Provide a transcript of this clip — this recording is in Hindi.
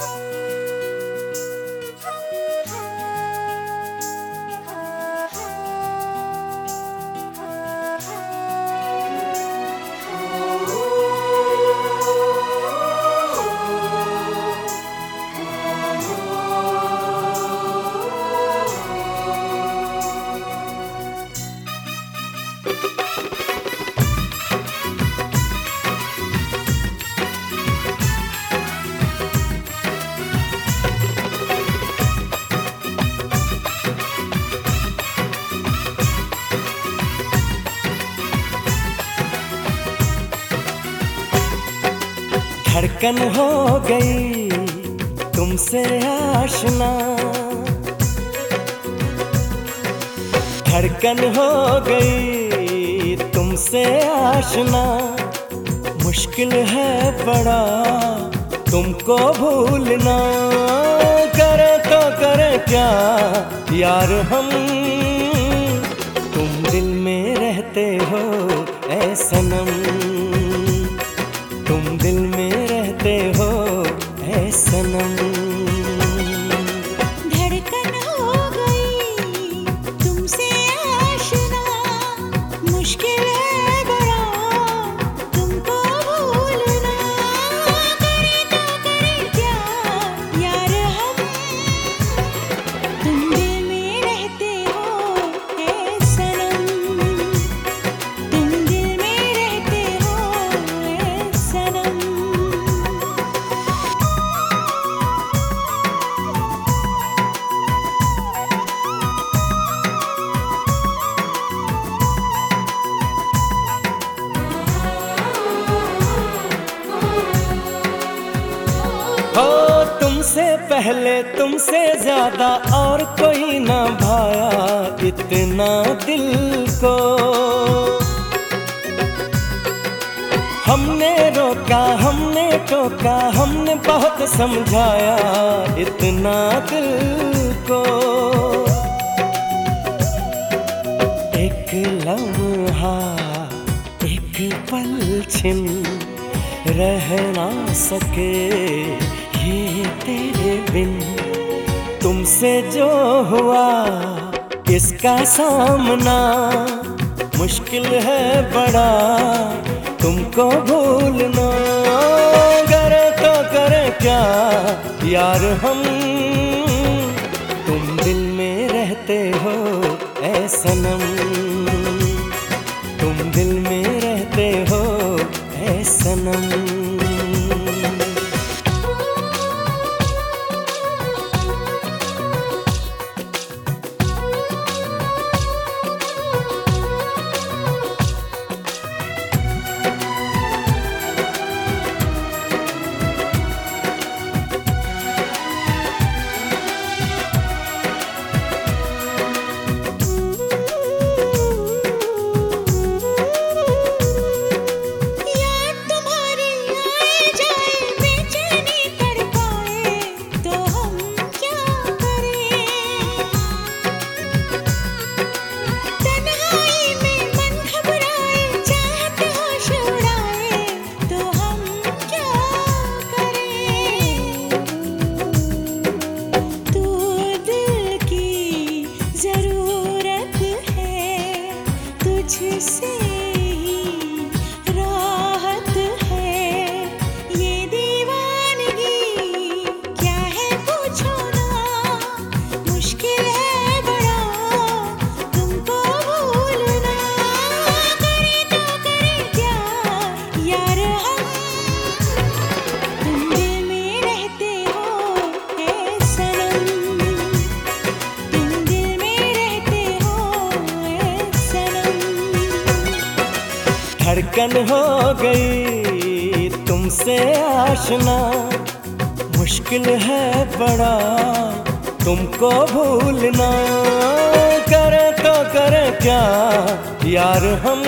you. धड़कन हो गई तुमसे आशना। धड़कन हो गई तुमसे आशना। मुश्किल है बड़ा तुमको भूलना। करे तो करे क्या यार हम। तुम दिल में रहते हो ऐ सनम तुम दिल में हो तुमसे पहले, तुमसे ज़्यादा और कोई ना भाया इतना दिल को। हमने रोका, हमने टोका, हमने बहुत समझाया इतना दिल को। एक लम्हा, एक पल छिन रह ना सके ये तेरे बिन तुमसे जो हुआ इसका सामना? मुश्किल है बड़ा, तुमको भूलना। करे तो करे क्या यार हम? तुम दिल में रहते हो ऐ सनम धड़कन हो गई तुमसे आशना। मुश्किल है बड़ा, तुमको भूलना। करे तो करे क्या, यार हम